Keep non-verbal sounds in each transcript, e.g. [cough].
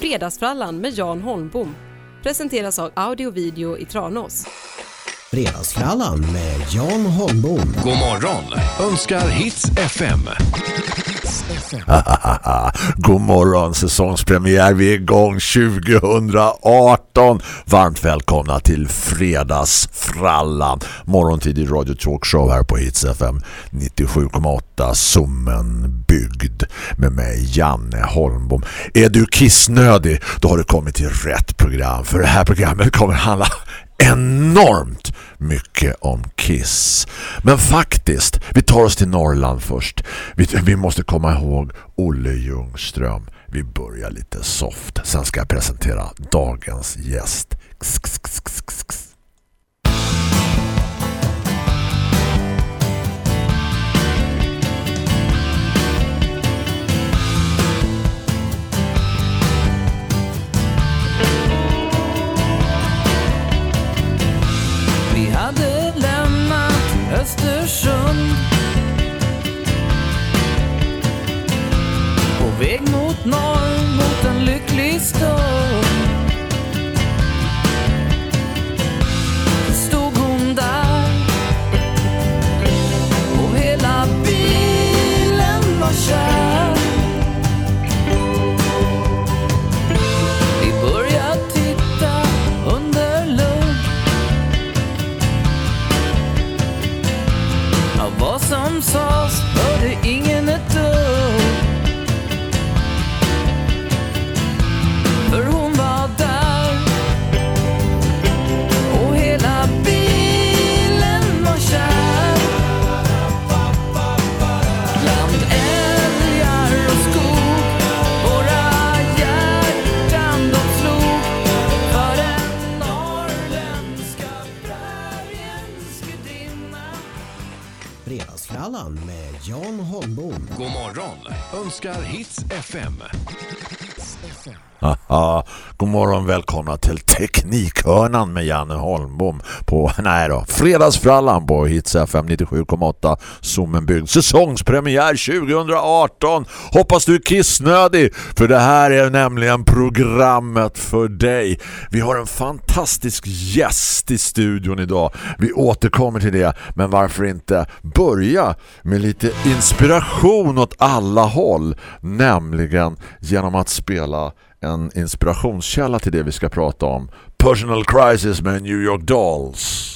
Fredagsfrallan med Jan Holmbom presenteras av Audio Video i Tranås. Fredagsfrallan med Jan Holmbom. God morgon önskar Hits FM. [laughs] God morgon, säsongspremiär. Vi är igång 2018. Varmt välkomna till Fredagsfrallan. Morgontid radio talkshow här på Hits FM 97,8 Summen byggd med mig Janne Holmbom. Är du kissnödig, då har du kommit till rätt program. För det här programmet kommer handla enormt mycket om Kiss. Men faktiskt, vi tar oss till Norrland först. Vi, vi måste komma ihåg Olle Ljungström. Vi börjar lite soft. Sen ska jag presentera dagens gäst. Kss, kss, kss, Östersund. På väg mot norr, mot en lycklig stund. Vad välkomna till Teknikhörnan med Janne Holmbom på, nej då, Fredagsfrallan på Hits FM 97,8 Zoomenbygd. Säsongspremiär 2018. Hoppas du är kissnödig, för det här är nämligen programmet för dig. Vi har en fantastisk gäst i studion idag. Vi återkommer till det, men varför inte börja med lite inspiration åt alla håll, nämligen genom att spela en inspirationskälla till det vi ska prata om. Personal Crisis med New York Dolls.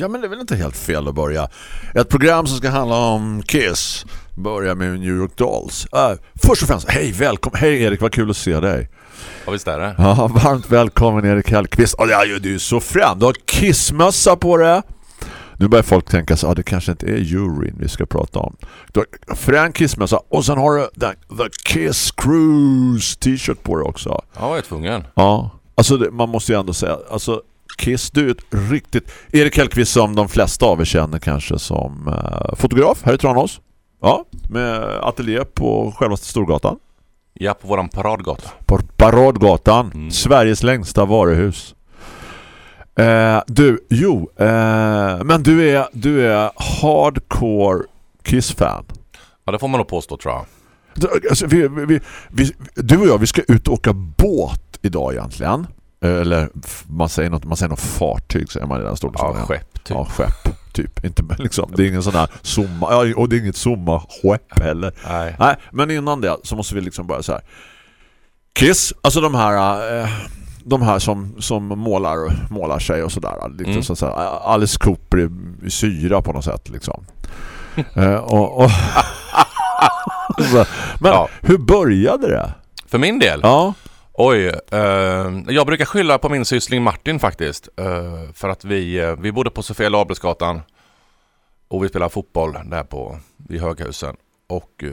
Ja, men det är väl inte helt fel att börja. Ett program som ska handla om Kiss börjar med New York Dolls. Uh, först och främst, hej, välkommen. Hej Erik, vad kul att se dig. Ja, visst är det. Ja, varmt välkommen Erik Hellqvist. Och ja, du är så frän. Du har Kiss-mössa på det. Nu börjar folk tänka så, ah, det kanske inte är urine vi ska prata om. Du har frän Kiss-mössa och sen har du den, The Kiss Cruise t-shirt på dig också. Ja, jag är tvungen. Ja, alltså det, man måste ju ändå säga, alltså Kiss, du är ett riktigt... Erik Hellqvist som de flesta av er känner kanske som uh, fotograf här i Tranås. Ja, med ateljé på självaste Storgatan. Ja, på våran paradgata. På Paradgatan, Mm. Sveriges längsta varuhus. Eh, du, jo, eh, men du är, du är hardcore Kiss-fan. Ja, det får man nog påstå tror jag. Du, Alltså, vi, vi, vi, du och jag, vi ska ut och åka båt idag egentligen. Eller man säger något, man säger något fartyg säger man i den Ja, storleksordningen. skepp typ. Ja, skepp. Typ. Inte, liksom, det är ingen sån här somma, ja, och det är inget sommarskepp heller. Nej. Nej, men innan det så måste vi liksom börja så här. Kiss, alltså de här eh, de här som, som målar målar sig och sådär. Lite Mm. så säga, Alice Cooper i syra på något sätt liksom. [laughs] eh, och, och [laughs] så, men Ja. hur började det? För min del? Ja. Oj, eh, jag brukar skylla på min syssling Martin faktiskt. Eh, för att vi, eh, vi bodde på Sofia Labersgatan och vi spelade fotboll där på i Höghusen. Och eh,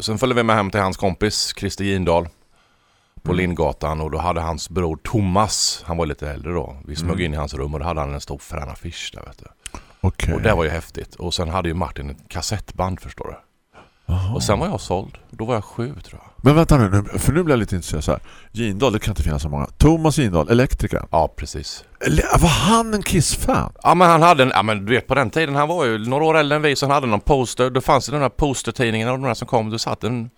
sen följde vi med hem till hans kompis Christer Jindal på Lindgatan och då hade hans bror Thomas, han var lite äldre då. Vi smög in i hans rum och då hade han en stor frän affisch där vet du. Okej. Och det var ju häftigt. Och sen hade ju Martin ett kassettband förstår du. Och sen var jag såld. Då var jag sju tror jag. Men vänta nu, för nu blir jag lite intresserad så här. Jindal, det kan inte finnas så många. Thomas Jindal, elektrikern. Ja, precis. Eller, var han en Kiss-fan? Ja men han hade en, ja men du vet på den tiden, han var ju några år äldre än vi så han hade någon poster. Då fanns det den här postertidningen och de där som kom. Det satt en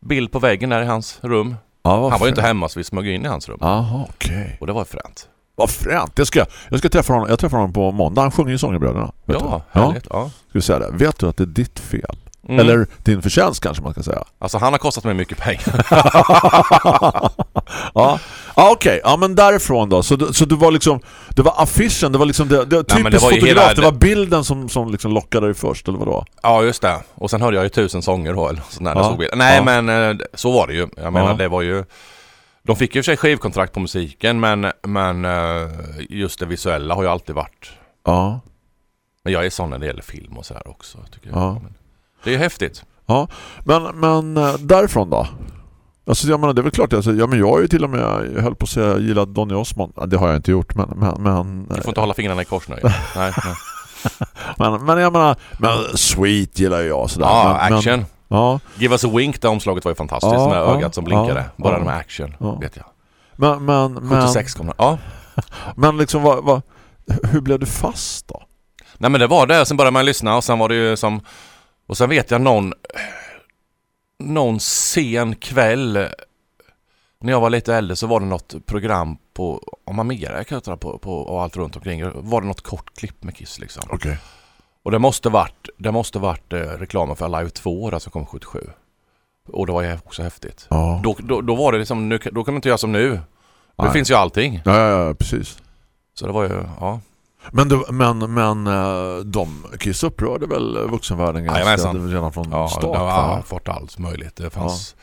bild på väggen där i hans rum. Ja, Han var ju fränt. inte hemma så vi smög in i hans rum. Jaha, okej. Och det var fränt. Vad fränt. Jag ska, jag ska träffa honom. Jag träffar honom på måndag. Han sjunger ju Sångerbröderna. Ja, du? härligt. Ja. Ska vi säga det. Vet du att det är ditt fel? Mm. Eller din förtjänst kanske man ska säga. Alltså han har kostat mig mycket pengar. [laughs] ja, ja okej. Ja, men därifrån då. Så, du- så du var liksom, det var affischen, det var liksom, det, det, typiskt det var fotograf, hela- det var bilden som, som liksom lockade dig först, eller vadå? ja just det. Och sen hörde jag ju tusen sånger då eller sån där när Ja. såg bilden. Nej Ja. men eh, så var det ju. Jag menar Ja. det var ju De fick ju för sig skivkontrakt på musiken men, men eh, just det visuella har ju alltid varit Ja, Men jag är sån när det gäller film och sådär också. Tycker Ja. jag. Men Det är häftigt. ja. Men, men eh, därifrån då? Alltså jag menar, det är väl klart, alltså, ja, men jag har ju till och med, jag höll på att säga, gillat Donny Osmond. Ja, det har jag inte gjort, men, men, men, Du får inte hålla fingrarna i kors nu. [laughs] nej, nej. men, men jag menar, men Sweet gillar jag sådär. Ja, men, action. Men, ja, Give us a wink, det omslaget var ju fantastiskt. Ja, med ja, ögat som blinkade. ja, Bara ja. det med action, vet jag. men, men, men, 76 kom den. Ja. [laughs] men liksom, vad, vad, hur blev du fast då? Nej men det var det. Sen började man lyssna och sen var det ju som... Och sen vet jag någon... Någon sen kväll när jag var lite äldre så var det något program på om Amerika på, på, och allt runt omkring. Var det något kort klipp med Kiss liksom. Okej. Och det måste varit, det måste varit eh, reklamen för Live 2 där som kom 77. Och det var ju också häftigt. Ja. Då, då, då var det liksom, nu, då kan man inte göra som nu. Det Nej. finns ju allting. Ja, ja, ja, precis. Så det var ju, ja. Men, du, men, men eh, de Kiss upprörde väl vuxenvärlden ganska redan från Ja, start? det va? har fått allt möjligt. Det fanns...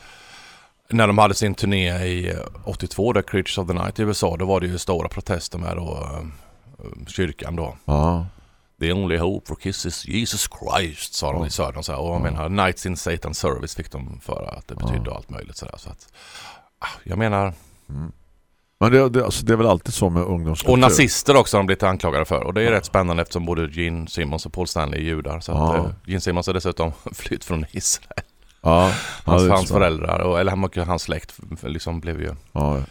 När de hade sin turné i eh, 82, där Creatures of the Night i USA, då var det ju stora protester med då, eh, kyrkan då. Ja. The only hope for Kiss is Jesus Christ, sa de i södern. Så här. Och jag menar, Nights in Satan's Service fick de för att det betydde allt möjligt. Så, där. så att, ah, jag menar, Men det, det, alltså, det är väl alltid så med ungdomskultur? och nazister också har de blivit anklagade för. Och det är rätt spännande eftersom både Gene Simmons och Paul Stanley är judar. Så att, Ja. eh, Gene Simmons har dessutom [laughs] flytt från Israel. Ja, Hans, ja, hans föräldrar, och, eller han hans släkt liksom blev ju Ja,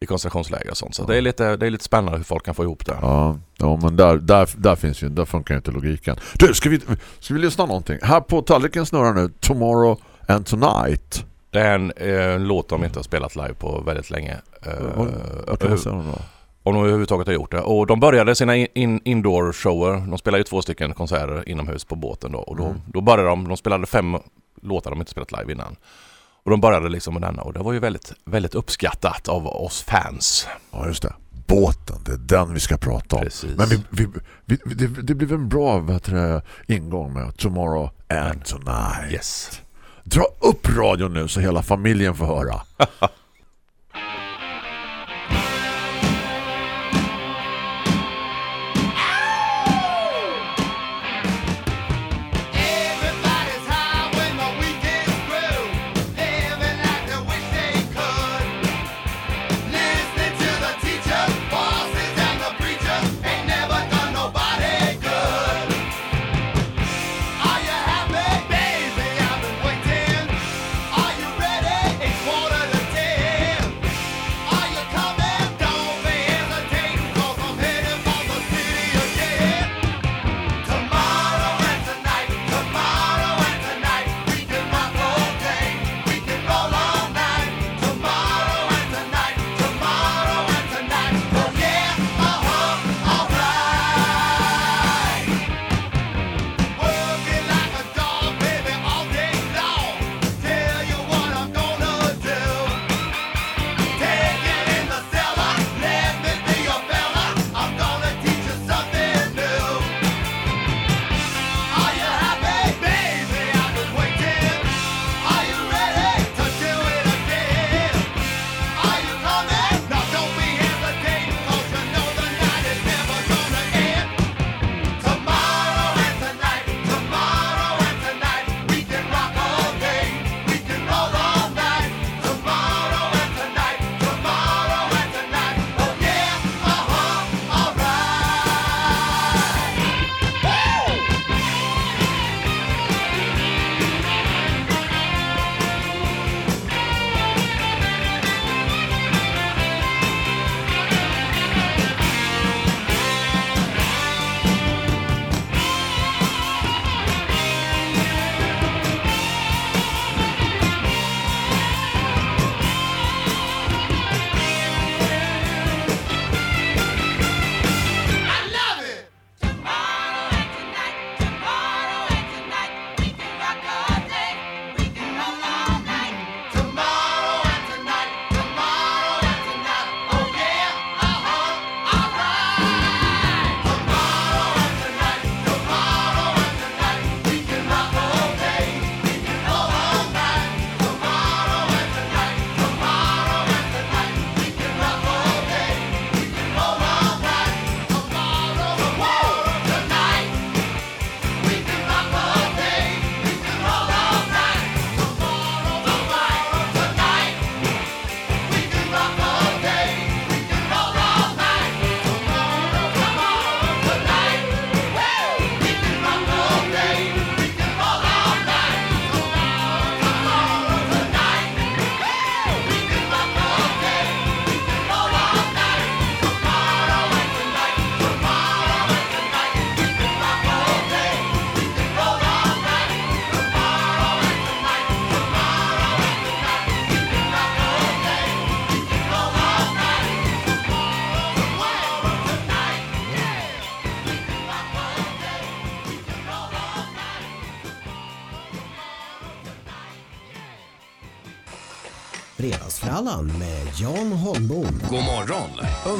i koncentrationsläger och sånt. Så det, är lite, det är lite spännande hur folk kan få ihop det. ja, ja, men där, där, där finns ju, där funkar ju inte logiken. Du, ska vi, ska vi lyssna någonting? Här på tallriken snurrar nu Tomorrow and Tonight. Det är en, eh, låt de inte har spelat live på väldigt länge. Vad kan man säga om de överhuvudtaget har gjort det. Och de började sina in, indoor shower. De spelade ju två stycken konserter inomhus på båten då. Och då, Mm. då började de, de spelade fem låtar de inte spelat live innan. Och de började liksom med denna och det var ju väldigt, väldigt uppskattat av oss fans. Ja, just det. Båten, det är den vi ska prata om. Precis. Men vi, vi, vi, det, det blev en bra du, ingång med Tomorrow and Tonight. Yes. Dra upp radion nu så hela familjen får höra. [laughs]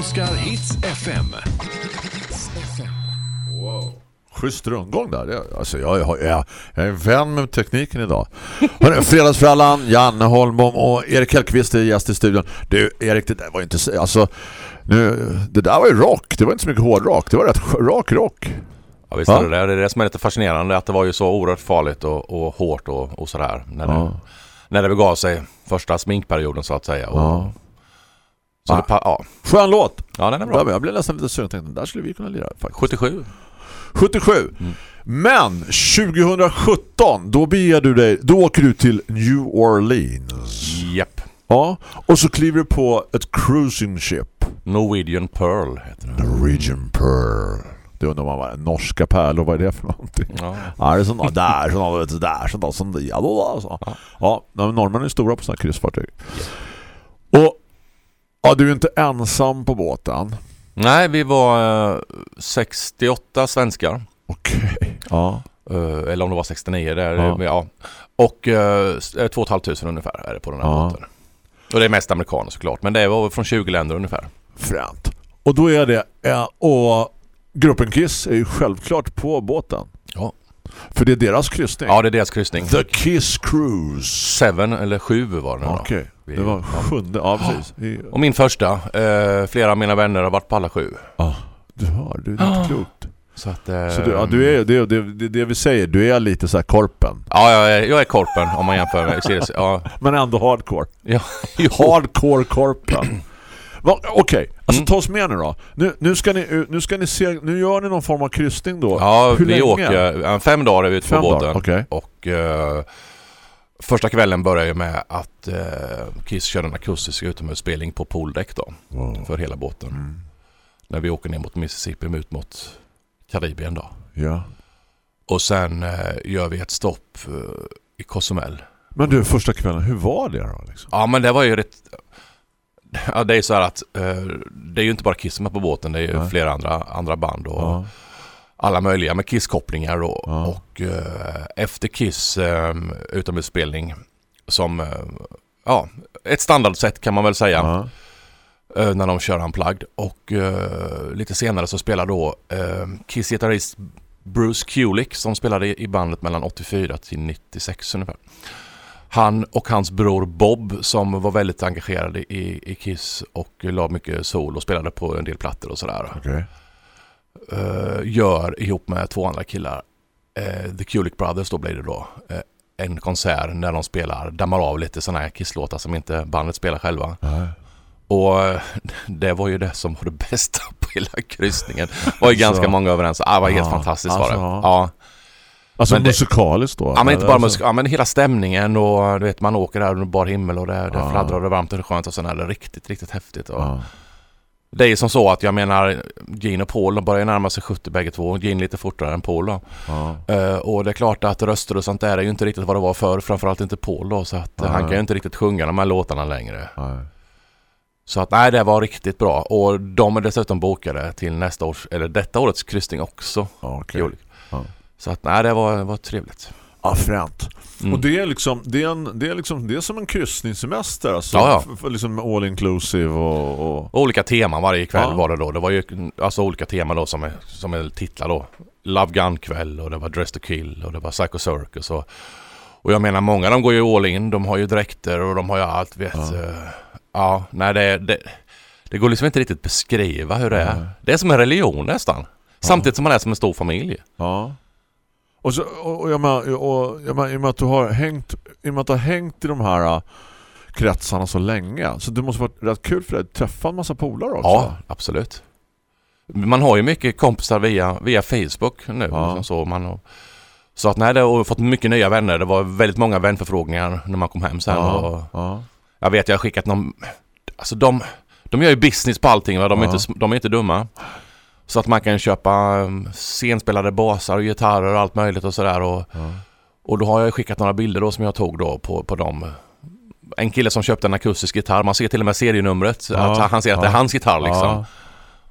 önskar Hits FM. Schysst rundgång där. Alltså jag, jag, jag, jag är en vän med tekniken idag. Hörrni, Fredagsfrallan, Janne Holmbom och Erik Hellqvist är gäst i studion. Du, Erik, det där var inte så... Alltså, nu, det där var ju rock. Det var inte så mycket hårdrock. Det var rätt rak rock. Ja visst Ja. är det det. Det är det som är lite fascinerande att det var ju så oerhört farligt och, och hårt och, och sådär. När, det, Ja. när det begav sig första sminkperioden så att säga. Och, Ja. Så Ja. det, ja. Skön låt. ja, den är bra. Jag blev nästan lite sugen. Tänkte, där skulle vi kunna lira faktiskt. 77. 77. Men 2017, då beger du dig, då åker du till New Orleans. Japp. Ja, och så kliver du på ett cruising ship. Norwegian Pearl heter det. Norwegian Pearl. Det undrar man vad norska pärlor, vad är det för någonting? Ja. Ja, det är sådana där, sådana, där, sådana, sådana, ja, då, alltså. Ja, men norrmännen är stora på sådana kryssfartyg. Och ja, du är inte ensam på båten. Nej, vi var eh, 68 svenskar. Okej. Ja. Eh, eller om det var 69 där. Ja. Ja. Och uh, 2 500 ungefär är det på den här Ja. båten. Och det är mest amerikaner såklart. Men det var från 20 länder ungefär. Fränt. Och då är det, eh, och gruppen Kiss är ju självklart på båten. För det är deras kryssning. Ja, det är deras kryssning. The Kiss Cruise. Seven eller sju var det. Okej, Vi- det var sjunde. Ja, precis. Och min första. Eh, flera av mina vänner har varit på alla sju. Ja, du hör, du är inte klokt. Så att... Eh, Så du, ja, du är, det, det, det, det vi säger, du är lite så här korpen. Ja, jag är, jag är korpen om man jämför med. [laughs] Ja, Men ändå hardcore. ja. [laughs] Hardcore korpen. Okej, alltså Mm. ta oss med nu då. Nu, nu, ska ni, nu ska ni se, nu gör ni någon form av kryssning då. Ja, Hur vi länge? åker... Fem dagar är vi ute på båten. okej. Och eh, första kvällen börjar ju med att eh, Kiss kör en akustisk utomhusspelning på pooldäck då. För hela båten. Mm. När vi åker ner mot Mississippi ut mot Karibien då. Ja. Och sen eh, gör vi ett stopp i Cozumel. Men du, första kvällen, hur var det då? Liksom? Ja men det var ju rätt... Ja det är så här att eh, det är ju inte bara Kiss som är på båten. Det är ju Nej. flera andra, andra band och Ja. alla möjliga med Kiss-kopplingar då. Ja. Och eh, efter Kiss eh, utomhusspelning som, eh, ja, ett standardsätt kan man väl säga. Ja. när de kör Unplugged. Och lite senare så spelar då eh, Kiss-gitarrist Bruce Kulick som spelade i bandet mellan 84 till 96 ungefär. Han och hans bror Bob som var väldigt engagerade i, i Kiss och la mycket sol och spelade på en del plattor och sådär. Okej. eh, gör ihop med två andra killar, eh, The Kulick Brothers då blir det då, eh, en konsert när de spelar, dammar av lite sådana här Kiss-låtar som inte bandet spelar själva. Ja. Och det var ju det som var det bästa på hela kryssningen. var ju [laughs] ganska många överens. Ah, det var helt Ja, fantastiskt var det. Ja. Alltså Men musikaliskt då? ja men inte bara alltså, musik, ja men hela stämningen och du vet man åker där under bar himmel och det, det Ja. fladdrar och det är varmt och det är skönt och sen är det riktigt, riktigt häftigt. Och Ja. Det är ju som så att jag menar Gene och Paul de börjar närma sig 70 bägge två. Gene lite fortare än Paul då. Ja. Eh, och det är klart att röster och sånt där är ju inte riktigt vad det var förr. Framförallt inte Paul då. Så att Ja. han kan ju inte riktigt sjunga de här låtarna längre. Så att nej, det var riktigt bra. Och de är dessutom bokade till nästa års, eller detta årets kryssning också. Ja. Så att nej, det var, var trevligt. Ja, fränt. Mm. Och det är liksom det är, en, det är liksom det är som en kryssningssemester alltså Ja, ja. Liksom all inclusive och, och olika teman varje kväll Ja. var det då. Det var ju alltså olika teman då som är, som är titlar då. Love Gun-kväll och det var Dress to Kill och det var Psycho Circus och, och jag menar många de går ju all in. De har ju dräkter och de har ju allt vet. Ja. Ja, ja nej det, det, det går liksom inte riktigt beskriva hur det är. Det är som en religion nästan. Samtidigt som man är som en stor familj. ja. Och så och, och jag menar, och jag menar, i och med att du har hängt i med att du har hängt i de här äh, kretsarna så länge så det måste varit rätt kul för dig att träffa en massa polare också. Ja, absolut. Man har ju mycket kompisar via, via Facebook nu. Ja. liksom Så, man har, så att nej, det har fått mycket nya vänner. Det var väldigt många vänförfrågningar när man kom hem sen. ja, Och ja. jag vet, jag har skickat någon... Alltså de, de gör ju business på allting. Va? De, är inte, de är inte dumma. Så att man kan köpa um, scenspelade basar och gitarrer och allt möjligt och sådär. Och, Ja. och då har jag skickat några bilder då som jag tog då på, på dem. En kille som köpte en akustisk gitarr. Man ser till och med serienumret. Ja, Att han ser att ja. det är hans gitarr liksom.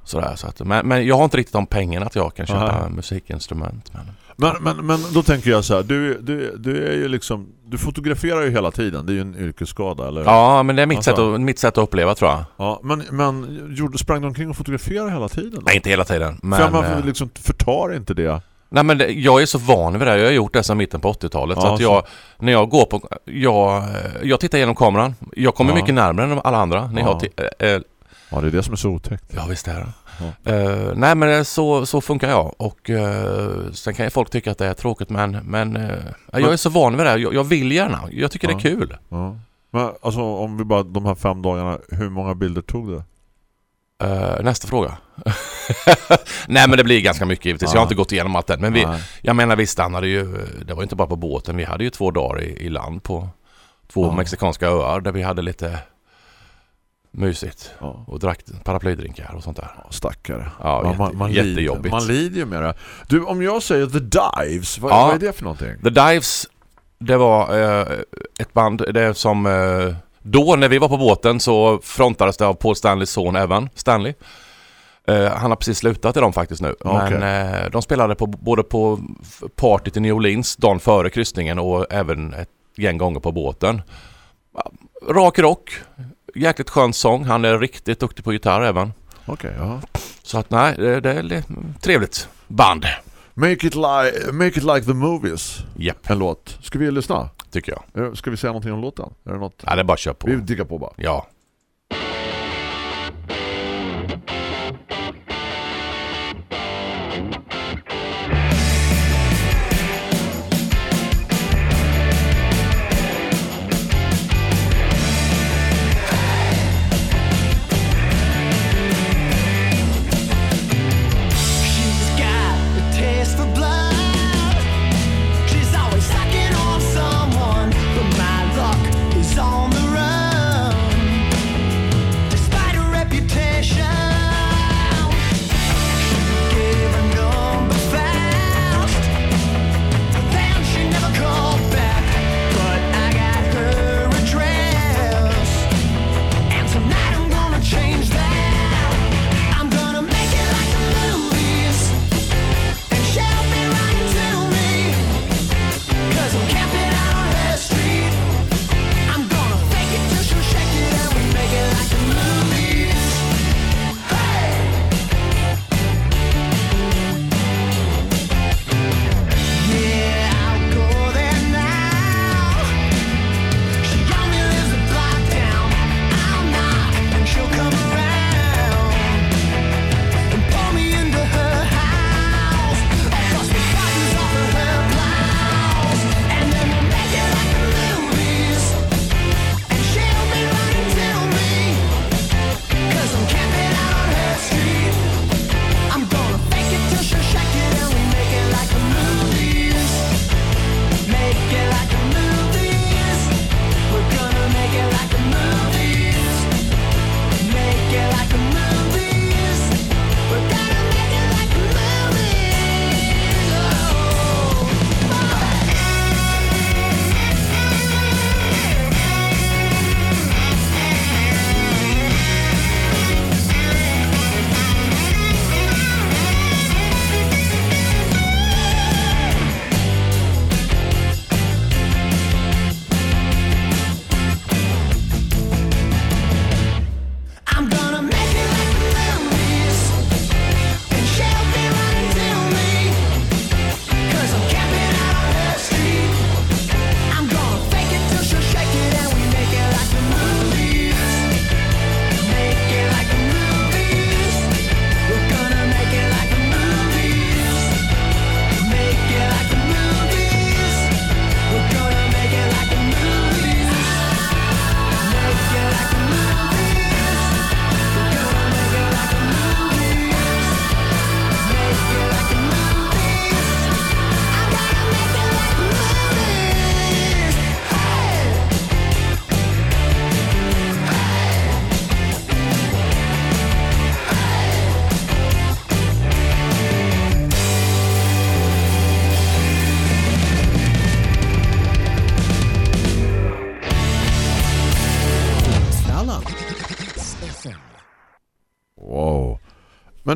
Sådär, så att, men, men jag har inte riktigt de pengarna att jag kan köpa musikinstrument. Men, Men, men, men då tänker jag så här, du, du, du är ju liksom du fotograferar ju hela tiden, det är ju en yrkesskada eller? ja, men det är mitt, Alltså. sätt att, mitt sätt att uppleva tror jag. Ja, men, men gjorde, sprang du omkring och fotograferade hela tiden? Då? Nej, inte hela tiden. Men, För man eh, liksom förtar inte det. nej, men det, jag är så van vid det. Jag har gjort det sedan mitten på 80-talet. så Ja, att så. jag, när jag går på... Jag, eh, jag tittar genom kameran. Jag kommer Ja. mycket närmare än alla andra. Ni Ja. ti- eh, eh, Ja, det är det som är så otäckt. ja, visst är det. Ja. Eh, nej, men så, så funkar jag. Och uh, sen kan ju folk tycka att det är tråkigt, men, men eh, jag är så van vid det. Jag, jag vill gärna. Jag tycker Ja. det är kul. Ja. Men alltså om vi bara de här fem dagarna, hur många bilder tog du? Eh, nästa fråga. [laughs] Nej men det blir ganska mycket givetvis. Jag har inte gått igenom allt än. Men vi, jag menar vi stannade ju, det var inte bara på båten. Vi hade ju två dagar i, i land på två mexikanska öar där vi hade lite mysigt. Ja. Och drack paraplydrinkar och sånt där. Stackare. Ja, jätte, man, man, jättejobbigt. lider, man lider ju med det. Du, om jag säger The Dives, vad, Ja. vad är det för någonting? The Dives, det var eh, ett band det som... Eh, då när vi var på båten så frontades det av Paul Stanleys son Evan Stanley. Eh, han har precis slutat i dem faktiskt nu. Okej. Men eh, de spelade på, både på partyt i New Orleans dagen före kryssningen och även ett gäng gånger på båten. Rak rock, jäkligt skön sång. Han är riktigt duktig på gitarr även. Okej, ja. Så att nej, det, det är li- trevligt band. Make it, li- make it like the movies. Japp, En låt. Ska vi lyssna? tycker jag. Eh, Ska vi säga någonting om låten? Är det något? Ja, det är bara att köra på. Vi diggar på bara. Ja.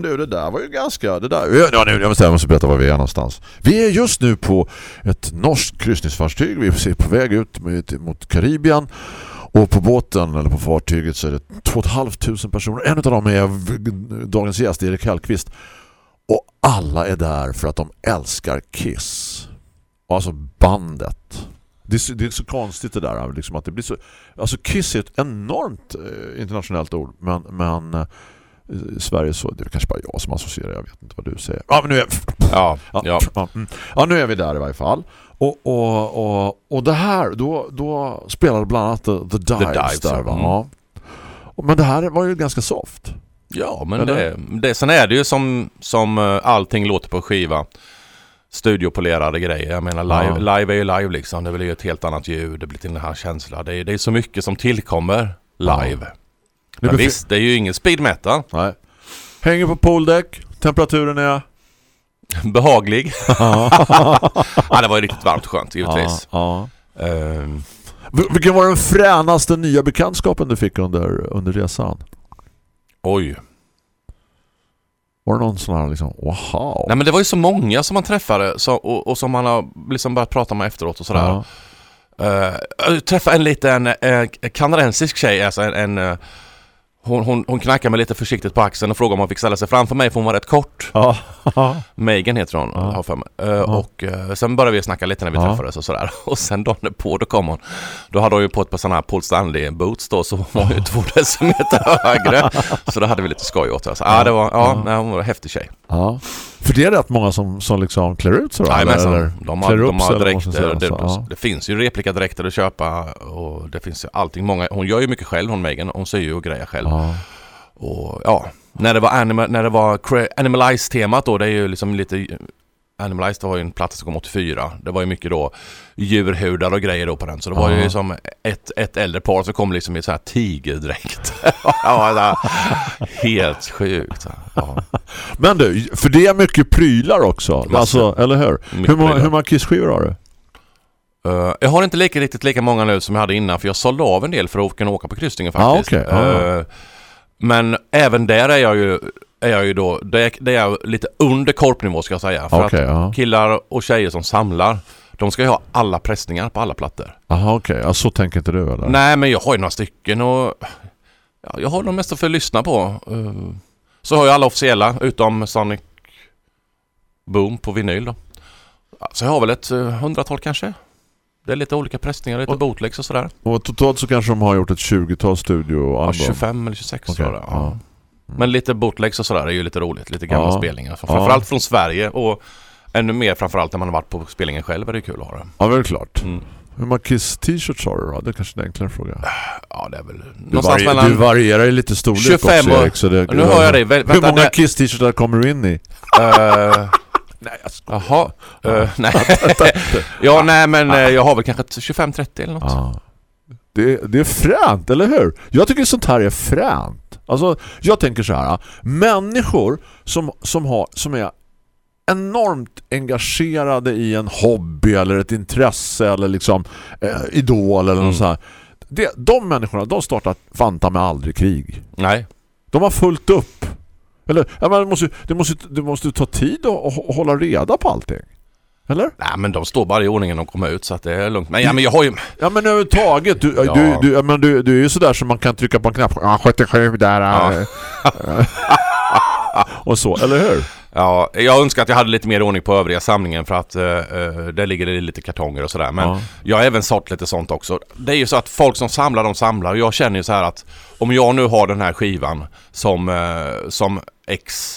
Men du, det där var ju ganska... Det där, ja, nu, jag måste, jag måste berätta var vi är någonstans. Vi är just nu på ett norskt kryssningsfartyg. Vi är på väg ut mot, mot Karibien. Och på båten, eller på fartyget, så är det 2 500 personer. En av dem är dagens gäst, Erik Hellqvist. Och alla är där för att de älskar Kiss. Alltså bandet. Det är, så, det är så konstigt det där. Liksom att det blir så, alltså Kiss är ett enormt eh, internationellt ord. Men, men eh, Sverige så det är kanske bara jag som associerar. Jag vet inte vad du säger. Ja, men nu är, Ja, ja, ja. ja. mm. ja, nu är vi där i varje fall. Och, och, och, och det här, då, då spelade bland annat The, the Dives, Dives, där ja. va? Mm. Ja. Men det här var ju ganska soft. Ja, men Eller? det, det, sen är det ju som, som eh, allting låter på skiva. Studiopolerade grejer. Jag menar live, Ja. live är ju live liksom. Det blir ju ett helt annat ljud. Det blir till den här känslan. Det är, det är så mycket som tillkommer live. Det Men visst, det är ju ingen speed metal. Nej. Hänger på pooldäck. Temperaturen är... [laughs] Behaglig. [laughs] ja, det var ju riktigt varmt och skönt givetvis. Ja, ja. Vilken var den fränaste nya bekantskapen du fick under, under resan? oj. Var det någon sån här liksom, wow? Nej men det var ju så många som man träffade så, och, och som man har liksom börjat prata med efteråt och sådär. ja. Uh, jag träffade en liten uh, kanadensisk tjej, alltså en, en uh, hon, hon, hon knackade mig lite försiktigt på axeln och frågade om hon fick ställa sig framför mig för hon var rätt kort. Ja. Megan heter hon, Ja. har för mig. Uh, Och uh, sen började vi snacka lite när vi Ja. träffades och sådär. [laughs] Och sen dagen på då kom hon. Då hade hon ju på ett par sådana här Paul Stanley boots då så hon var ju två decimeter [laughs] högre. [laughs] Så då hade vi lite skoj åt oss. Ja, det var, ja, Ja. nej, hon var en häftig tjej. ja. För det är rätt många som, som liksom klär ut sig eller? Jajamensan. Eller De har, klär de har dräkter. säga, Det, så, ja. det finns ju replikadräkter att köpa och det finns ju allting. Många, hon gör ju mycket själv hon Megan. Hon syr ju och grejer själv. Ja. Och ja, när det var, anima, när det var Animalize-temat då, det är ju liksom lite... Animalize det var ju en platta som kom 84. Det var ju mycket då djurhudar och grejer då på den. Så det var ju som ett, ett äldre par som kom liksom i så här tigerdräkt. [laughs] helt sjukt. Ja. Men du, för det är mycket prylar också. Massor. Alltså, eller hur? Mycket Hur prylar. hur många kissskivor har du? Eh, jag har inte lika, riktigt lika många nu som jag hade innan för jag sålde av en del för att kunna åka på kryssningen faktiskt. Ah, okej. Ah. Eh, men även där är jag ju, är jag ju då, det är, det är lite under korpnivå ska jag säga. För Okej, att ja. killar och tjejer som samlar, de ska ju ha alla pressningar på alla plattor. Jaha, okej. Ja, så tänker inte du eller? Nej men jag har ju några stycken och ja, jag har de mesta för att lyssna på. Eh, så har jag alla officiella utom Sonic Boom på vinyl då. Ja, Så jag har väl ett eh, hundratal kanske. Det är lite olika pressningar, lite Och- bootlegs och sådär. Och totalt så kanske de har gjort ett 20-tal Ja, studioalbum. 25 eller 26 Okej, tror jag. ja. Men lite bootlegs och sådär är ju lite roligt. Lite gamla Ja. spelningar. Framförallt från Sverige och ännu mer framförallt när man har varit på spelningen själv är det kul att ha det. Ja, väl klart. Mm. Hur många Kiss-t-shirts har du då? Det är kanske är en enklare fråga. Ja, det är väl Du, någonstans vari- mellan... du varierar ju lite storlek 25 också Erik, så det, Nu hör jag dig. Vä- Hur Vänta, många det- Kiss-t-shirtar kommer du in i? Eh, [laughs] Jaha. Eh, nej. [laughs] ja, nej men eh, jag har väl kanske 25-30 eller något. Ja. Det, det är fränt, eller hur? Jag tycker sånt här är fränt. Alltså, jag tänker så här. Människor som, som, har, som är enormt engagerade i en hobby eller ett intresse eller liksom eh, idol eller Mm. något så här. Det, de människorna, de startar fanta med aldrig krig. Nej. De har fullt upp. Eller, ja, men det, måste, det, måste, det måste ta tid att, att hålla reda på allting. Eller? Nej men de står bara i ordningen de kommer ut så att det är lugnt. Men ja men jag har ju... Ja men överhuvudtaget, du, Ja. du, du, men du, du är ju sådär som man kan trycka på en knapp. Ja, 77 där. Ja. [laughs] och så, eller hur? Ja, jag önskar att jag hade lite mer ordning på övriga samlingen för att uh, där ligger det lite kartonger och sådär. Men Ja. jag har även sålt lite sånt också. Det är ju så att folk som samlar, de samlar. Och jag känner ju så här att om jag nu har den här skivan som, eh, som X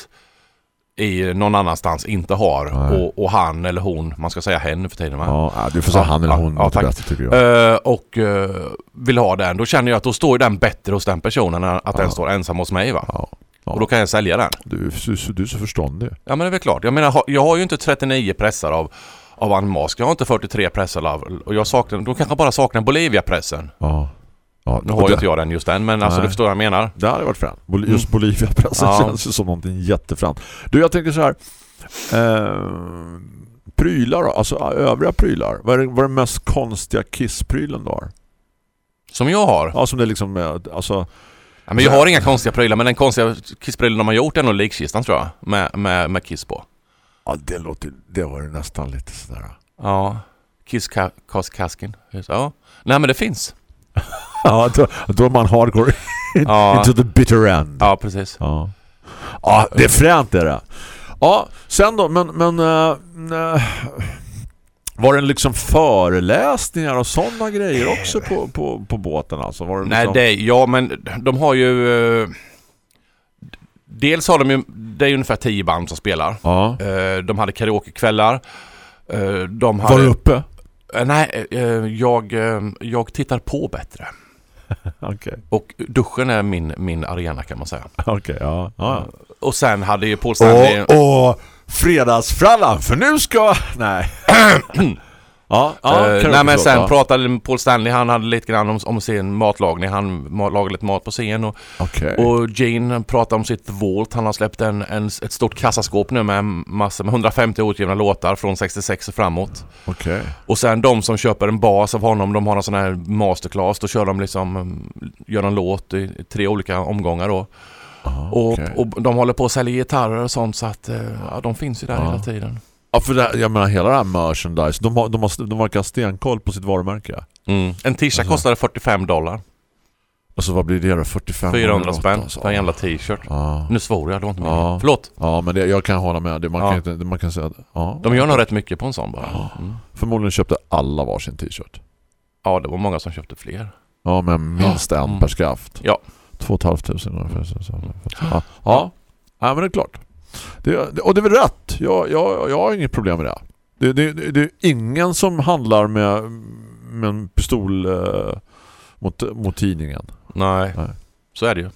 i någon annanstans inte har och, och han eller hon, man ska säga hen för tiden va? Ja, du får säga Ja, han eller hon ja, lite bättre tycker jag. Eh, och eh, vill ha den, då känner jag att då står den bättre hos den personen än att den står ensam hos mig va? Ja. Och då kan jag sälja den. Du, så- du är så förståndig. Ja men det är väl klart. Jag menar, jag har ju inte 39 pressar av, av Anmask. Jag har inte 43 pressar av... Och jag saknar... De kanske bara saknar Bolivia-pressen. Ja. Ja. Nu har ju inte jag den just än, men alltså Nej. du förstår vad jag menar. det hade varit. Bol- Just Bolivia-pressen Ja. känns ju som någonting jättefränt. Du, jag tänker så här. Eh, prylar? Alltså övriga prylar. Vad är, det- vad är den mest konstiga kissprylen du har? Som jag har. Ja, som det liksom är, alltså... Ja, men jag har inga konstiga prylar, men den konstiga kissprylen de har gjort är nog likkistan tror jag. Med, med, med kiss på. Ja, det låter... Det var nästan lite sådär... Ja. Kisskasken. Ja. Nej men det finns. [laughs] [laughs] Ja, då, då är man hardcore [laughs] Ja, into the bitter end. ja precis. Ja. ja, det är fränt är det. Ja, sen då, men, men äh, var det liksom föreläsningar och sådana grejer också på, på, på båten alltså? Var det Nej, liksom... det, ja men de har ju... eh, dels har de ju... Det är ungefär 10 band som spelar. Ja. Eh, De hade karaokekvällar. Eh, De Var hade... du uppe? Nej, jag, jag tittar på bättre. [laughs] Okej, Och duschen är min, min arena kan man säga. okej, ja. ja. Och sen hade ju Paul Stanley... Och, och fredagsfrallan, för nu ska... Nej. [clears throat] ja, ja, Eh, nej men sen pratade Paul Stanley, han hade lite grann om, om sin matlagning. Han lagade lite mat på scen och, Okej. och Gene pratade om sitt Vault. Han har släppt en, en, ett stort kassaskåp nu med massor med 150 outgivna låtar från 66 och framåt. Okej. Och sen de som köper en bas av honom, de har en sån här masterclass. Då kör de liksom, mm, gör en låt i tre olika omgångar då. Och, okej. och de håller på att sälja gitarrer och sånt så att eh, ja, de finns ju där Ja. hela tiden. Ja, för det, jag menar hela det här merchandise, de, har, de, har, de verkar ha stenkoll på sitt varumärke. Mm. En t-shirt Alltså. kostade 45 dollar. Alltså vad blir det då? 45 400 gånger spänn alltså. för en jävla t-shirt. Ja. Nu svor jag, det var inte Ja. Förlåt. Ja, men det, jag kan hålla med. Det, man, Ja. kan inte, man kan säga att, ja. De gör nog rätt mycket på en sån bara. Mm. Förmodligen köpte alla varsin t-shirt. Ja, det var många som köpte fler. Ja, men minst en Mm. per skaft. Ja. Två och ett halvt tusen ungefär. Så- så- Ja. Ja. ja, men det är klart. Det, och det är väl rätt. Jag, jag, jag har inget problem med det. Det, det, det, det är ingen som handlar med, med en pistol eh, mot, mot tidningen. Nej. Nej. så är det ju.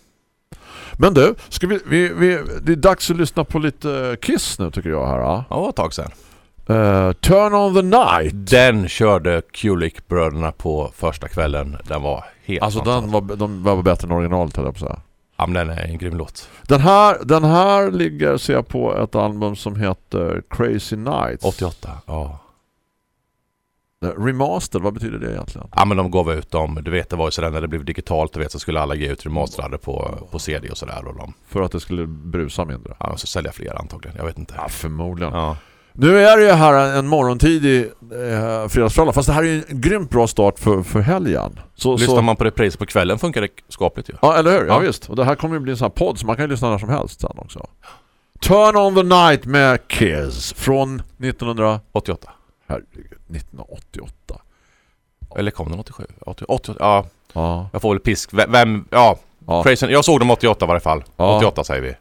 Men du, ska vi, vi, vi, det är dags att lyssna på lite Kiss nu tycker jag här. Ja. Ett tag sedan. Eh, Turn on the night. Den körde Kulik-bröderna på första kvällen. Den var helt Alltså den var, de var bättre än originalet höll jag på att säga. Ja, men den är en grym låt. Den här, den här ligger ser jag på ett album som heter Crazy Nights. 88. Ja. Remastered, vad betyder det egentligen? Ja men de gav ut dem, du vet det var ju sådär när det blev digitalt du vet så skulle alla ge ut remasterade på, på CD och sådär och de, För att det skulle brusa mindre. ja ska sälja fler antagligen, jag vet inte. Ja, förmodligen. Ja. Nu är det ju här en morgontidig eh, fredagsfralla. Fast det här är ju en grymt bra start för, för helgen. Så, Lyssnar så, man på repris på kvällen funkar det skapligt ju. Ja, eller hur? Ja. Ja. visst. Och det här kommer ju bli en sån här podd så man kan ju lyssna när som helst sen också. Turn on the night med Kiss från 1900... 88. Herregud, 1988. Eller kom den 87? 80, 80, ja, Ja. jag får väl pisk. Vem, ja, Ja. Jag såg dem 88 i varje fall. Ja. 88 säger vi.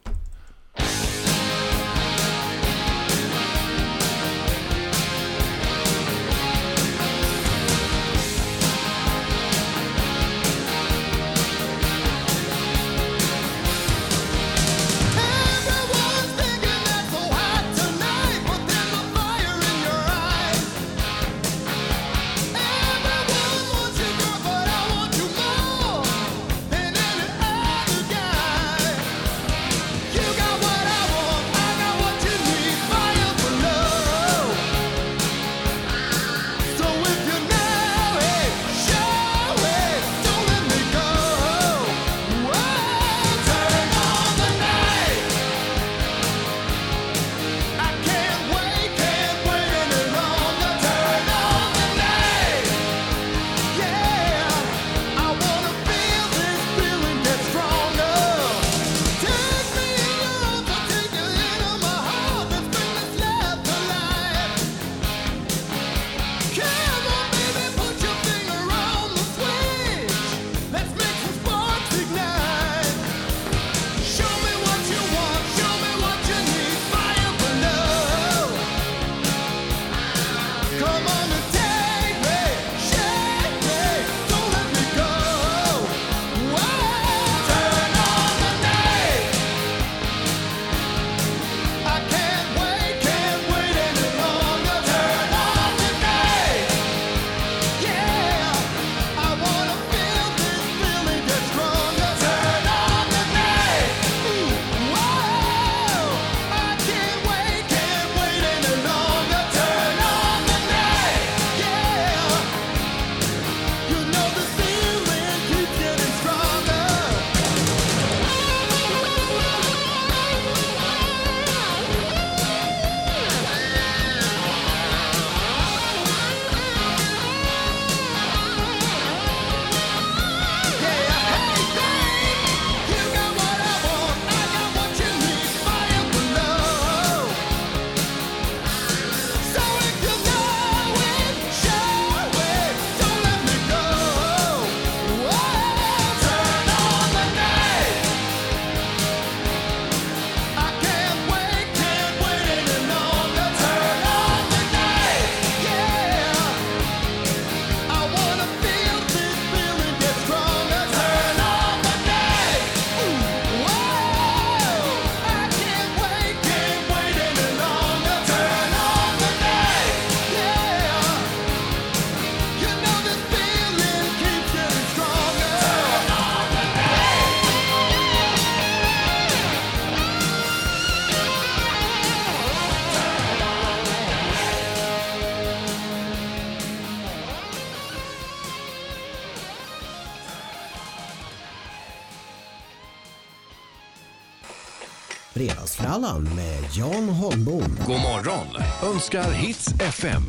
Önskar Hits FM.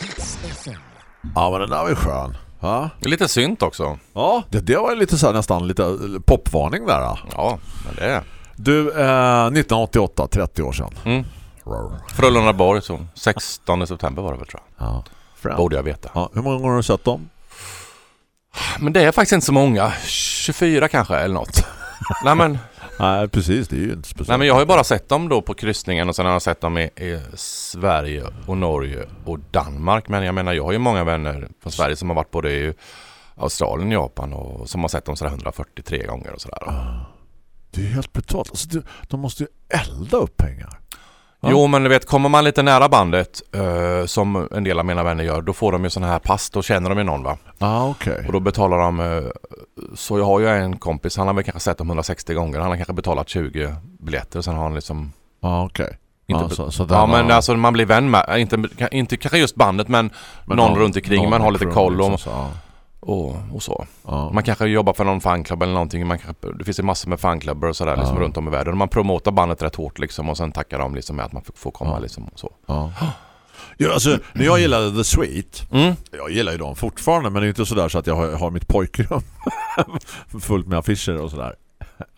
Hits FM. Ja, men den där var ju skön. Ja, Det är lite synt också. ja det, det var ju lite så här, nästan lite eh, popvarning där. Då. Ja, men det är Du, eh, 1988, 30 år sedan. Mm. Frölunda Borg så 16 september var det väl tror jag. Ja. Främt. Borde jag veta. Ja, hur många gånger har du sett dem? Men det är faktiskt inte så många. 24 kanske eller något. [laughs] nej, men, Nej, precis. Det är ju inte speciellt. nej men jag har ju bara sett dem då på kryssningen och sen har jag sett dem i, i Sverige och Norge och Danmark. Men jag menar jag har ju många vänner från Sverige som har varit både i Australien, Japan och som har sett dem sådär 143 gånger och sådär. Det är ju helt brutalt. Alltså, de måste ju elda upp pengar. Ja. Jo men du vet, kommer man lite nära bandet eh, som en del av mina vänner gör, då får de ju sådana här pass, då känner de ju någon va. ah, okej. Och då betalar de, eh, så jag har ju en kompis, han har väl kanske sett dem 160 gånger, han har kanske betalat 20 biljetter och sen har han liksom Ja, okej. inte Ja, be- så, så Ja men var- alltså man blir vän med, inte, inte kanske just bandet men, någon runt omkring, man har lite crew koll liksom, och, så, ja. Och, och så. Ja. Man kanske jobbar för någon fanklubb eller någonting, man kanske, det finns ju massor med fanklubbar och sådär liksom Ja. runt om i världen. Och man promotar bandet rätt hårt liksom och sen tackar de liksom med att man får- komma Ja. liksom och så. Ja. Ja, alltså, när jag gillade The Sweet Mm. Jag gillar ju dem fortfarande men det är inte sådär så att jag har, har mitt pojkrum [laughs] fullt med affischer och sådär.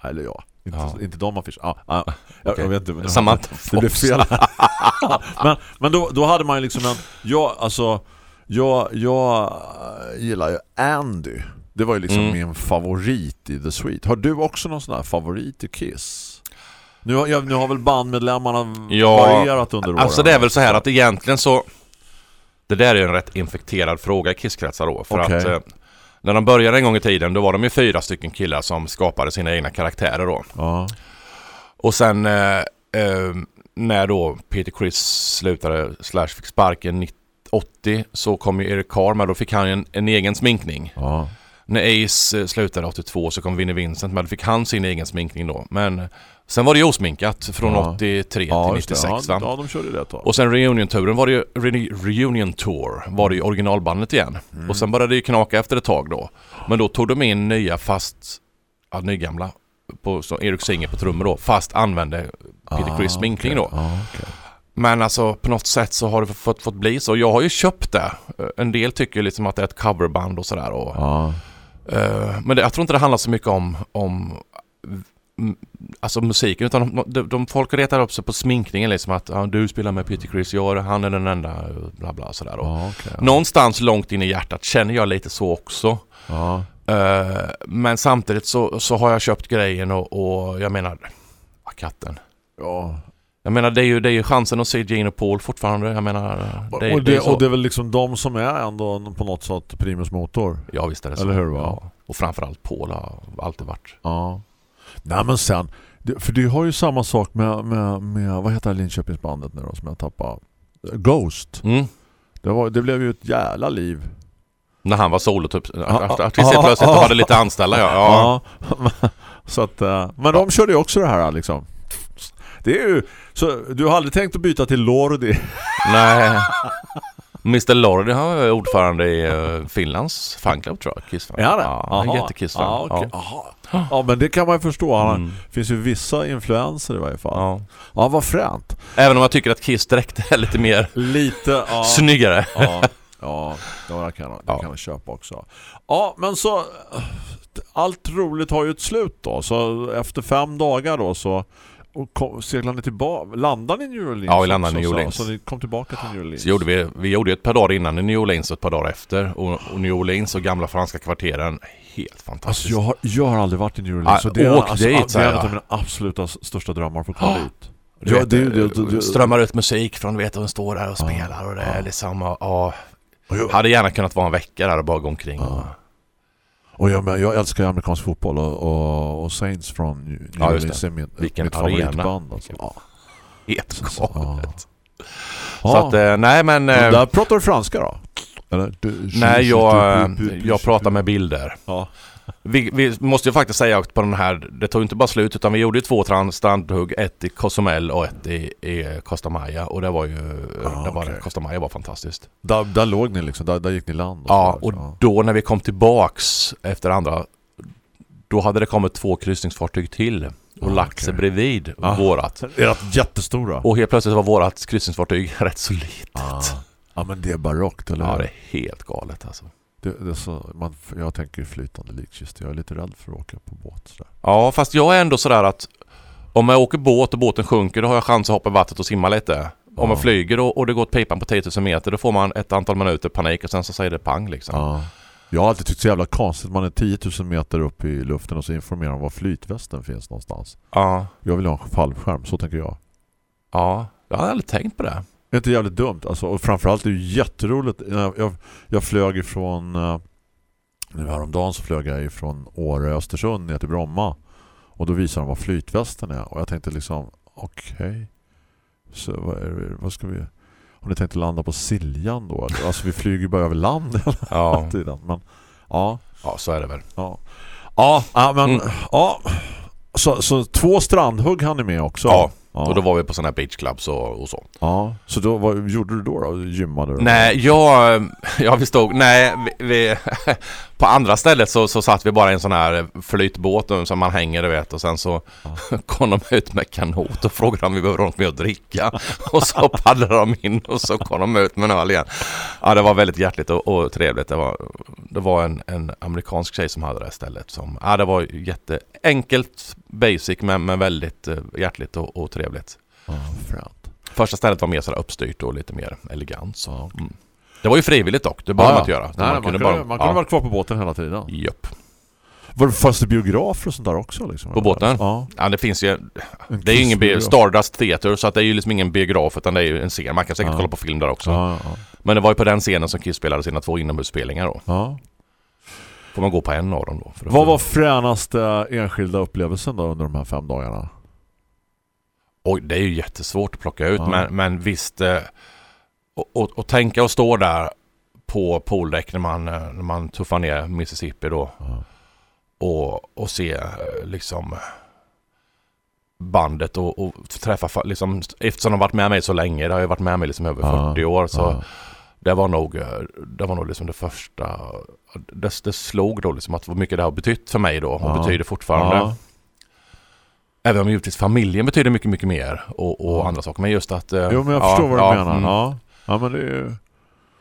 Eller ja, inte, Ja. inte de affischer. Ja, ja, jag, Okej. jag vet inte. Samantha Det blev Fox. fel. [laughs] men men då, då hade man ju liksom en... Jag, alltså, jag, jag äh, gillar ju Andy. Det var ju liksom Mm. min favorit i The Sweet. Har du också någon sån här favorit i Kiss? Nu har, jag, nu har väl bandmedlemmarna Ja, varierat under åren. Alltså det är väl så här att egentligen så Det där är ju en rätt infekterad fråga i kisskretsar då för Okej. att eh, När de började en gång i tiden då var de ju fyra stycken killar som skapade sina egna karaktärer då Ja, Och sen eh, eh, när då Peter Criss slutade slash fick sparken 90 80 så kom ju Eric Carr med då fick han en, en egen sminkning ja. När Ace eh, slutade 82 så kom Vinnie Vincent men då fick han sin egen sminkning då men Sen var det ju osminkat från Ja. 83 ja till just det. 96 ja, va? ja, de körde det ett tag. Och sen reunion-touren var det ju, re, reunion tour var det ju originalbandet igen. Mm. Och sen började det ju knaka efter ett tag då. Men då tog de in nya fast, ja nygamla, på, så Erik Singer på trummor då, fast använde Peter Criss sminkning då. Ah, okej. Men alltså på något sätt så har det fått, fått bli så. Jag har ju köpt det. Eh, En del tycker liksom att det är ett coverband och sådär. Och, Ja. eh, men det, jag tror inte det handlar så mycket om, om Alltså musiken utan de, de, de folk retar upp sig på sminkningen liksom att ja, du spelar med Peter Criss, jag, han är den enda bla bla sådär. Och Ja, okej. Någonstans långt in i hjärtat känner jag lite så också. Ja. Eh, men samtidigt så, så har jag köpt grejen och, och jag menar, ja, katten. Ja. Jag menar det är ju, det är ju chansen att se Gene och Paul fortfarande. Jag menar, det, och, det, det, är och det är väl liksom de som är ändå på något sätt primus motor. Ja visst är det så. Eller hur, va? Ja. Och framförallt Paul har alltid varit. Ja. Nej men sen, för du har ju samma sak med, med, med vad heter det Linköpingsbandet nu då som jag tappade? Ghost. Mm. Det, var, det blev ju ett jävla liv. När han var solo typ. Artist helt plötsligt och hade lite anställda. Ja. ja. Ja. [laughs] så att, eh, men de körde ju också det här liksom. Det är ju, så du har aldrig tänkt att byta till Lordi? [laughs] Nej. Mr Lordi han är ordförande i eh, Finlands fanclub tror jag. Kiss Är det? Ja, han är Jaha. jättekissfan. Ja, okej. ja. Ja, men det kan man ju förstå. Han Mm. finns ju vissa influenser i varje fall. Ja, ja. vad fränt. Även om jag tycker att Kiss direkt är lite mer Lite, ja. snyggare. ja, ja, det kan, det Ja. kan jag köpa också. Ja, men så allt roligt har ju ett slut då. Så efter fem dagar då så och kom, seglade tillbaka. Landade i New Orleans? Ja, vi landade i New så- Orleans. Så, ni kom tillbaka till New Orleans. Så gjorde vi, vi gjorde ett par dagar innan i New Orleans och ett par dagar efter. Och, och New Orleans och gamla franska kvarteren, helt Alltså fantastiskt. jag har, jag har aldrig varit i New Orleans. Ah, så det är, åk alltså, dit, det är en av mina absoluta största drömmar för att komma Ah. dit. Du Ja, vet, det- det- det- strömmar ut musik från du vet de står där och Ja. spelar och det är Ja. liksom ja, hade gärna kunnat vara en vecka där och bara gå omkring. Och, och jag, jag älskar amerikansk fotboll och, och, och Saints från New Ja, Orleans är min, Vilken mitt arena. favoritband. Alltså. Ja. helt galet. ja. Så att, eh, nej men... Men eh, där pratar du franska då? Eller? Du, Nej, jag, eh, jag pratar med bilder. Ja. Vi, vi måste ju faktiskt säga på den här, det tog inte bara slut utan vi gjorde ju två strandhugg, ett i Cozumel och ett i, i Costa Maya och det var ju, Ah, det var, okej. Costa Maya var fantastiskt. Där, där låg ni liksom, där, där gick ni land. och Ja, så och så. då när vi kom tillbaks efter andra, då hade det kommit två kryssningsfartyg till och Ah, lagt sig okej. bredvid Ah. vårat. Ert jättestora. Och helt plötsligt var vårat kryssningsfartyg [laughs] rätt så litet. Ah. Ja men det är barockt eller Ja, det är helt galet alltså. Det, det så, man, Jag tänker flytande likkista. Jag är lite rädd för att åka på båt. Sådär. Ja, fast jag är ändå sådär att om jag åker båt och båten sjunker då har jag chans att hoppa i vattnet och simma lite. Om Ja. jag flyger och, och det går åt pipan på 10 000 meter då får man ett antal minuter panik och sen så säger det pang liksom. Ja. Jag har alltid tyckt så jävla konstigt. Man är 10 000 meter upp i luften och så informerar de var flytvästen finns någonstans. Ja, Jag vill ha en fallskärm, så tänker jag. ja. Jag har aldrig tänkt på det. Det är inte jävligt dumt. Alltså, och framförallt är det jätteroligt. Jag, jag, flög ifrån... eh, Nu häromdagen så flög jag ifrån Åre, Östersund ner till Bromma. Och då visade de vad flytvästen är. Och jag tänkte liksom, okej. Så vad, är det, vad ska vi... Har ni tänkt att landa på Siljan då? Alltså vi flyger bara över land hela [laughs] Ja, tiden. Men ja, ja så är det väl. ja. Ja, men... Mm. Ja. Så, så två strandhugg hann ni med också? Ja, ja. och då var vi på sådana här beachclubs och, och så. ja. Så då, vad gjorde du då? då? Gymmade du? Nej, jag, ja vi stod, nej, vi, vi, på andra stället så, så satt vi bara i en sån här flytbåt som man hänger du vet och sen så [laughs] kom de ut med kanot och frågade om vi behöver något mer att dricka [laughs] och så paddlade de in och så kom de ut med en öl igen. Ja, det var väldigt hjärtligt och, och trevligt. Det var, det var en, en amerikansk tjej som hade det här stället som, ja det var jätteenkelt, basic men, men väldigt eh, hjärtligt och, och trevligt. Fränt. Första stället var mer sådär uppstyrt och lite mer elegant. Så. Mm. Det var ju frivilligt dock, det behöver man inte göra. Nej, man, kunde, bara- man kunde ja. vara kvar på båten hela tiden. Japp. Var det fanns det biografer och sånt där också? Liksom, På båten? Ja. Ja, det finns ju... En Det är ju ingen bi- kissbiograf. Stardust Theater så att det är ju liksom ingen biograf utan det är ju en scen. Man kan säkert Ja. kolla på film där också. Ja, Men det var ju på den scenen som Kiss spelade sina två inomhusspelningar då. Får man gå på en av dem då. Vad var fränaste enskilda upplevelsen då under de här fem dagarna? Oj, det är ju jättesvårt att plocka ut Ja. men, men visst... Eh, och, och, och tänka och stå där på pooldäck när man, eh, när man tuffar ner Mississippi då. Ja. Och, och se eh, liksom bandet och, och träffa fa- liksom, eftersom de varit med mig så länge, det har ju varit med mig liksom över Ja, 40 år så. Det var nog, eh, det var nog liksom det första, det, det slog då liksom att vad mycket det har betytt för mig då och Ja. betyder fortfarande. Ja. Även om givetvis familjen betyder mycket, mycket mer och, och Ja. andra saker. Men just att... eh, Jo, men jag ja, förstår vad du ja, menar. mm. Ja. ja, men det är ju...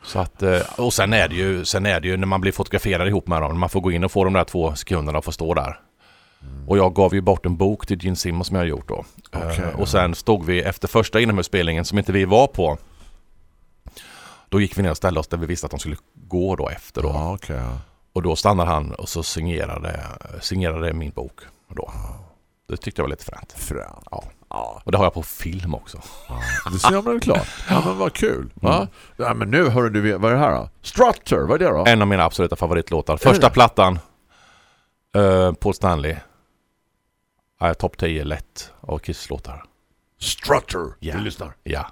Så att, eh, och sen är det ju, sen är det ju när man blir fotograferad ihop med dem, man får gå in och få de där två sekunderna och få stå där. Mm. Och jag gav ju bort en bok till Gene Simmons som jag har gjort då. Ja. och sen stod vi efter första inomhusspelningen som inte vi var på. Då gick vi ner och ställde oss där vi visste att de skulle gå då efter då. Ja, ja. Och då stannade han och så signerade, signerade min bok. Då. Det tyckte jag var lite fränt. Fränt. Ja. Och det har jag på film också. Ja. Det ser man väl klart. Ja, men vad kul. Mm. Ja, men nu hörru du, vad är det här då? Strutter, vad är det då? En av mina absoluta favoritlåtar. Första plattan. Uh, Paul Stanley. Ja, Topp 10 lätt av Kiss-låtar. Strutter. Ja. Vi lyssnar. Ja.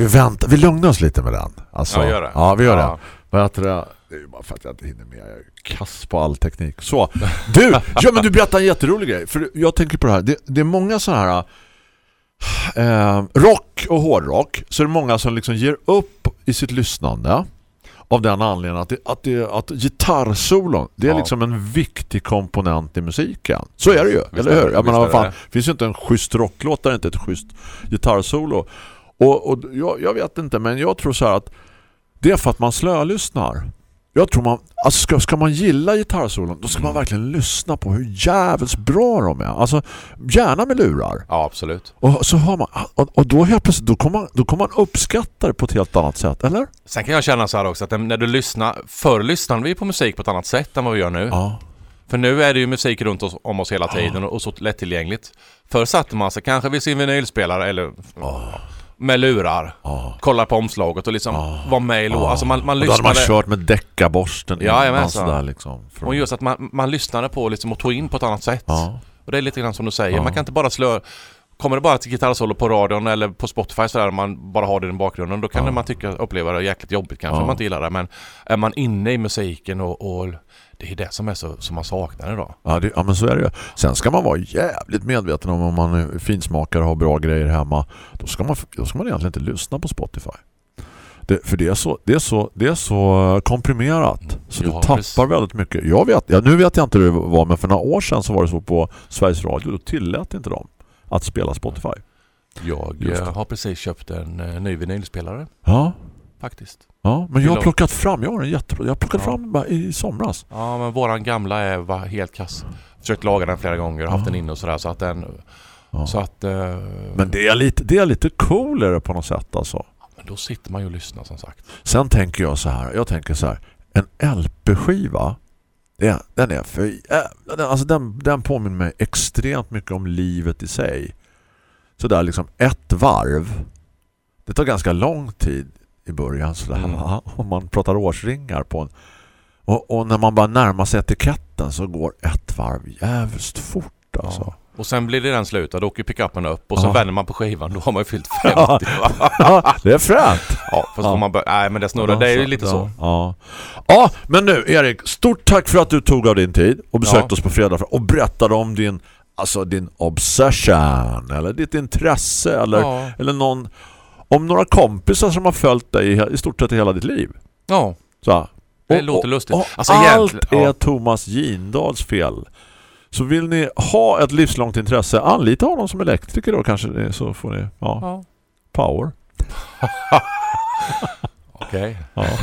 Vi väntar, vi lugnar oss lite med den. Alltså, Ja, gör det. Ja, vi gör Ja. det. Vad heter det? Det är ju bara för att jag inte hinner med. Jag är kass på all teknik. Så, du, ja men du berättar en jätterolig grej. För jag tänker på det här. Det, det är många så här eh, rock och hårdrock. Så är det många som liksom ger upp i sitt lyssnande. Av den anledningen att, det, att, det, att gitarrsolon, det är Ja. liksom en viktig komponent i musiken. Så är det ju, Visst eller hur? Jag menar, vad fan, det finns ju inte en schysst rocklåt där det inte är ett schysst gitarrsolo. Och, och jag, jag vet inte, men jag tror så här att det är för att man slölyssnar. Jag tror man, alltså ska, ska man gilla gitarrsolon, då ska man verkligen lyssna på hur jävligt bra de är. Alltså, gärna med lurar. Ja, absolut. Och så har man, och, och då helt plötsligt, då kommer man, då kommer man uppskatta det på ett helt annat sätt, eller? Sen kan jag känna så här också att när du lyssnar, förr lyssnade vi på musik på ett annat sätt än vad vi gör nu. Ja. För nu är det ju musik runt oss, om oss hela tiden och, och så lättillgängligt. Förr satte man sig kanske vid sin vinylspelare eller med lurar, Ja. kollar på omslaget och liksom var med i låt. Alltså man, man Och då hade man lyssnade... kört med deckaborsten Ja, sådär liksom. För- Och just att man, man lyssnade på liksom och tog in på ett annat sätt. Ja. Och det är lite grann som du säger, Ja. man kan inte bara slå... Kommer det bara till gitarrsolo på radion eller på Spotify så där man bara har det i den bakgrunden, då kan Ja. man tycka, uppleva det jäkligt jobbigt kanske om man inte gillar det. Men är man inne i musiken och, och det är det som är så som man saknar idag. Ja, det, ja, men så är det ju. Sen ska man vara jävligt medveten om om man är finsmakare och har bra grejer hemma. Då ska man, då ska man egentligen inte lyssna på Spotify. Det, för det är, så, det, är så, det är så komprimerat. Så Ja, du tappar precis. väldigt mycket. Jag vet, ja, nu vet jag inte hur det var, men för några år sedan så var det så på Sveriges Radio. Då tillät inte de att spela Spotify. Jag eh, har precis köpt en eh, ny vinylspelare Ja, faktiskt. Ja men jag har plockat fram, jag har en jättebra. Jag har plockat Ja. fram i somras. Ja men våran gamla är, var helt kass. Försökt laga den flera gånger och haft Ja. den inne och sådär så att den... Ja. Så att... eh, Men det är lite, det är lite coolare på något sätt alltså. men då sitter man ju och lyssnar som sagt. Sen tänker jag så här, jag tänker så här, en LP-skiva det, den är för den, alltså den, den påminner mig extremt mycket om livet i sig. Så där liksom ett varv. Det tar ganska lång tid i början så där, Mm. [laughs] om man pratar årsringar på en och, och när man bara närmar sig etiketten så går ett varv jävligt fort alltså. Ja. Och sen blir det den slut, då åker pickuppen upp och så Ja. vänder man på skivan, då har man ju fyllt [laughs] 50. Ja. Det är fränt. Ja, fast Ja. man bör- Nej men det snurrar, det är ju lite så. Ja. ja, men nu Erik, stort tack för att du tog av din tid och besökte oss på fredag och berättade om din alltså din obsession eller ditt intresse eller, eller någon om några kompisar som har följt dig i, stort sett hela ditt liv. Ja, Så. Det låter lustigt. Och Alltså, allt är ja. Thomas Gindals fel. Så vill ni ha ett livslångt intresse, anlita honom som elektriker då kanske så får ni ja, ja. power. [laughs] okej. Ja. [laughs]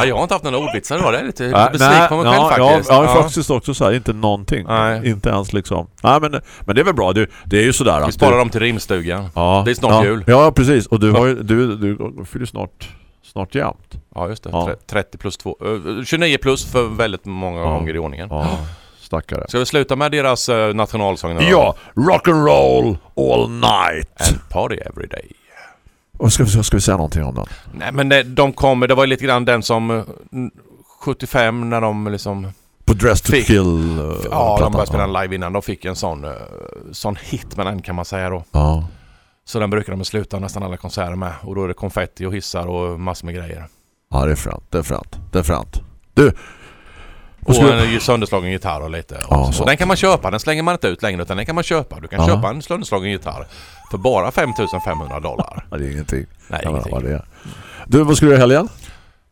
Ja, jag har inte haft några ordvitsar idag, det är lite, Nej, besviken på mig själv faktiskt. Ja, ja, faktiskt också så här, inte någonting. Nej. Inte ens liksom. Nej, men, men det är väl bra. Du, det är ju sådär Vi sparar du, dem till rimstugan. ja, det är snart ja, jul. Ja, precis. Och du, har ju, du, du fyller snart, snart jämnt. Ja, just det. Ja. Tre- 30 plus 2. eh, 29 plus för väldigt många Ja. gånger i ordningen. Ja, stackare. Ska vi sluta med deras uh, nationalsång? Ja, rock and roll all night. And party every day. Och ska, ska vi säga någonting om den? Nej men det, de kommer, det var lite grann den som eh, 75 när de liksom På Dress to Fick- Kill? uh, Ja, de plattan. började spela den live innan. De fick en sån, eh, sån hit med den kan man säga då. Ja. Så den brukar de sluta nästan alla konserter med. Och då är det konfetti och hissar och massor med grejer. ja, det är fränt. Det är fränt. Det är fränt. Du! Och ska- en sönderslagen gitarr och lite. Ja, och så. så. Den kan man köpa, den slänger man inte ut längre utan den kan man köpa. Du kan Ja. köpa en sönderslagen gitarr för bara 5500 dollar. Ja, det är ingenting. Nej, Jag ingenting. vad det är. Du, vad ska du göra helgen?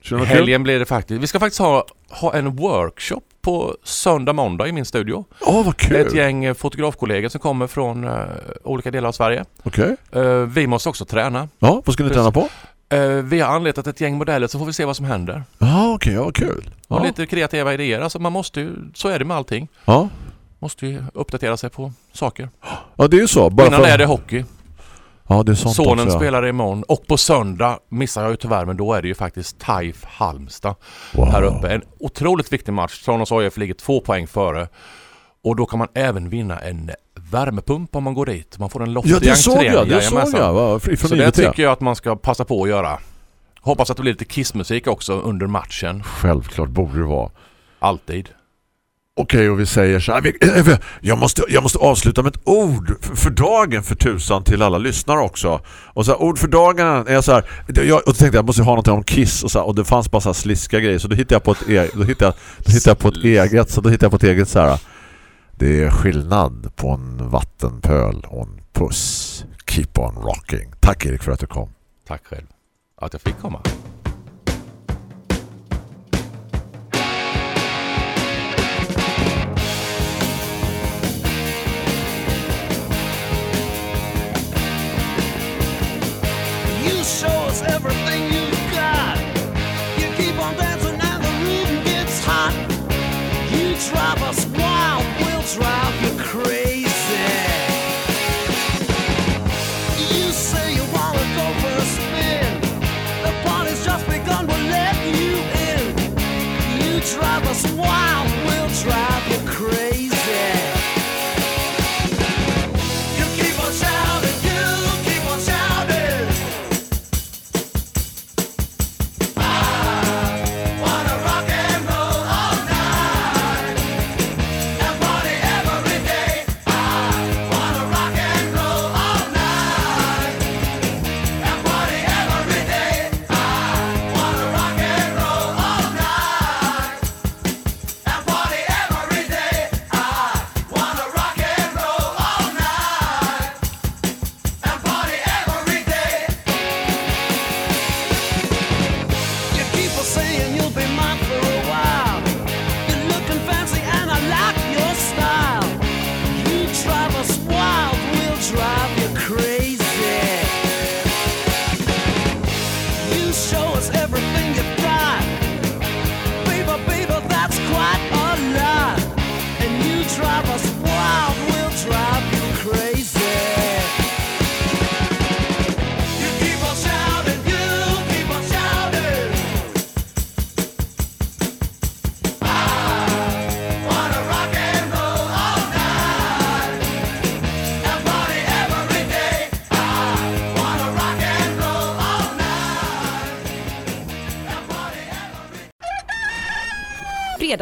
Kul? helgen blir det faktiskt. Vi ska faktiskt ha, ha en workshop på söndag, måndag i min studio. Åh, vad Det är ett kul! gäng eh, fotografkollegor som kommer från eh, olika delar av Sverige. Okej. Eh, vi måste också träna. Ja, vad ska ni träna på? Eh, vi har anletat ett gäng modeller så får vi se vad som händer. Ja, okej. Ja, vad kul. Och Ja. lite kreativa idéer. Alltså man måste ju, så är det med allting. Ja. Måste ju uppdatera sig på saker. ja, det är ju så. Bara Innan för... är det hockey. Ja, det är sånt Sonen också, spelar imorgon och på söndag missar jag ju tyvärr men då är det ju faktiskt TIFE Halmstad Wow. här uppe. En otroligt viktig match. Tranås AIF ligger två poäng före. Och då kan man även vinna en värmepump om man går dit. Man får en loft Ja, i det såg entrén. jag. Det såg jag. va? Från Så det tycker jag att man ska passa på att göra. Hoppas att det blir lite kissmusik också under matchen. Självklart borde det vara. Alltid. Okej, och vi säger så här. vi- eh, eh, Jag måste, jag måste avsluta med ett ord för, för dagen för tusan till alla lyssnare också. Och så här, ord för dagen är så här. Jag, och då tänkte jag, jag måste ha något om Kiss och, så här, och det fanns bara så här sliska grejer. Så då hittade jag på ett, e- då hittade då hittade jag på ett eget. Så då hittade jag på ett eget så här. Det är skillnad på en vattenpöl och en puss. Keep on rocking. Tack Erik för att du kom. Tack själv att jag fick komma. Drive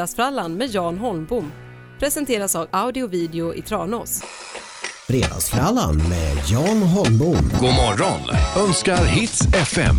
Fredagsfrallan med Jan Holmbom presenteras av Audio Video i Tranås. Fredagsfrallan med Jan Holmbom. God morgon önskar Hits FM.